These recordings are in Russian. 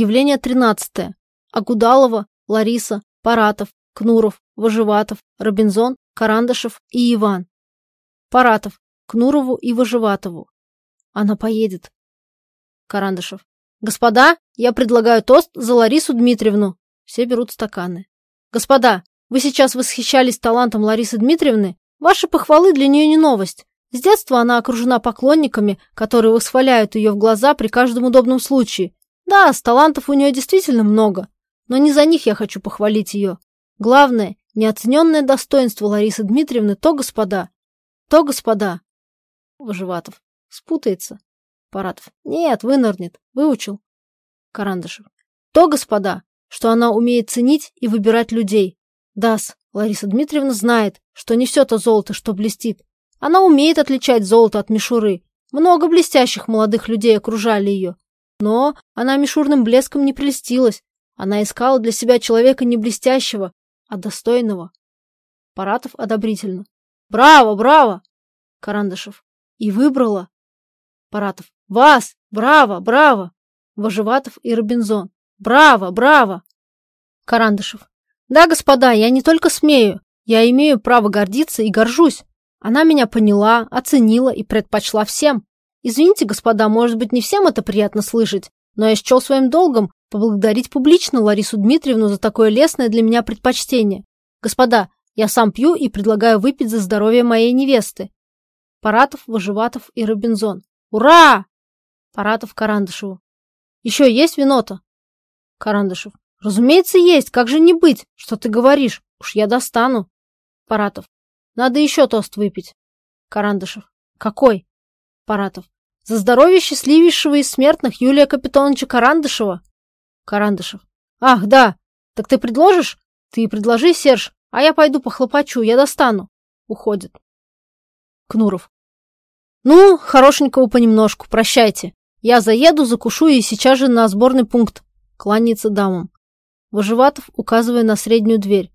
Явление тринадцатое. Агудалова, Лариса, Паратов, Кнуров, Вожеватов, Робинзон, Карандашев и Иван. Паратов, Кнурову и Вожеватову. Она поедет. Карандашев. Господа, я предлагаю тост за Ларису Дмитриевну. Все берут стаканы. Господа, вы сейчас восхищались талантом Ларисы Дмитриевны? Ваши похвалы для нее не новость. С детства она окружена поклонниками, которые восхваляют ее в глаза при каждом удобном случае. Да, с талантов у нее действительно много, но не за них я хочу похвалить ее. Главное, неоцененное достоинство Ларисы Дмитриевны то, господа, то, господа. Выживатов. Спутается. Паратов. Нет, вынырнет. Выучил. Карандашев. То, господа, что она умеет ценить и выбирать людей. Дас, Лариса Дмитриевна знает, что не все то золото, что блестит. Она умеет отличать золото от мишуры. Много блестящих молодых людей окружали ее. Но она мишурным блеском не прельстилась. Она искала для себя человека не блестящего, а достойного. Паратов одобрительно. Браво, браво! Карандашев. И выбрала. Паратов. Вас! Браво, браво! Вожеватов и Робинзон. Браво, браво! Карандашев. Да, господа, я не только смею, я имею право гордиться и горжусь. Она меня поняла, оценила и предпочла всем. Извините, господа, может быть, не всем это приятно слышать, но я счел своим долгом поблагодарить публично Ларису Дмитриевну за такое лестное для меня предпочтение. Господа, я сам пью и предлагаю выпить за здоровье моей невесты. Паратов, Выживатов и Робинзон. Ура! Паратов Карандышеву. Еще есть вино-то? Карандышев. Разумеется, есть. Как же не быть? Что ты говоришь? Уж я достану. Паратов. Надо еще тост выпить. Карандышев. Какой? Паратов. За здоровье счастливейшего из смертных Юлия Капитоновича Карандышева. Карандышев. Ах, да. Так ты предложишь? Ты предложи, Серж, а я пойду похлопочу, я достану. Уходит. Кнуров. Ну, хорошенького понемножку, прощайте. Я заеду, закушу и сейчас же на сборный пункт. Кланяется дамам. Выживатов, указывая на среднюю дверь.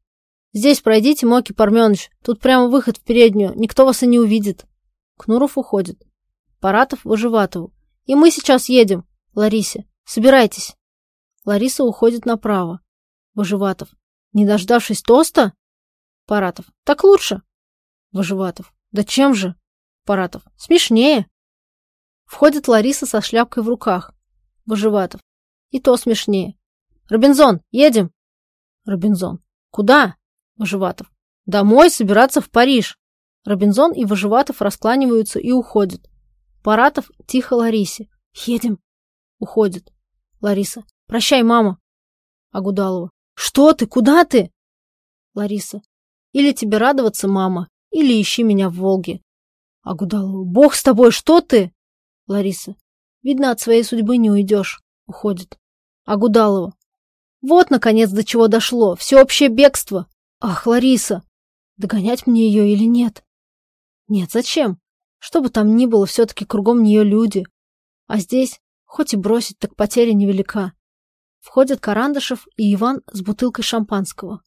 «Здесь пройдите, Моки Парменыч. Тут прямо выход в переднюю. Никто вас и не увидит». Кнуров уходит. Паратов Выживатову. «И мы сейчас едем. Ларисе. Собирайтесь». Лариса уходит направо. Выживатов. «Не дождавшись тоста?» Паратов. «Так лучше». Выживатов. «Да чем же?» Паратов. «Смешнее». Входит Лариса со шляпкой в руках. Выживатов. «И то смешнее». «Робинзон, едем!» Робинзон. «Куда?» Выживатов. Домой собираться в Париж. Робинзон и Выживатов раскланиваются и уходят. Паратов тихо Ларисе. Едем. Уходит. Лариса. Прощай, мама. Агудалова. Что ты? Куда ты? Лариса. Или тебе радоваться, мама, или ищи меня в Волге. Агудалова. Бог с тобой, что ты? Лариса. Видно, от своей судьбы не уйдешь. Уходит. Агудалова. Вот, наконец, до чего дошло. Всеобщее бегство. Ах, Лариса! Догонять мне ее или нет? Нет, зачем? Что бы там ни было, все-таки кругом нее люди. А здесь, хоть и бросить, так потеря невелика. Входят Карандашев и Иван с бутылкой шампанского.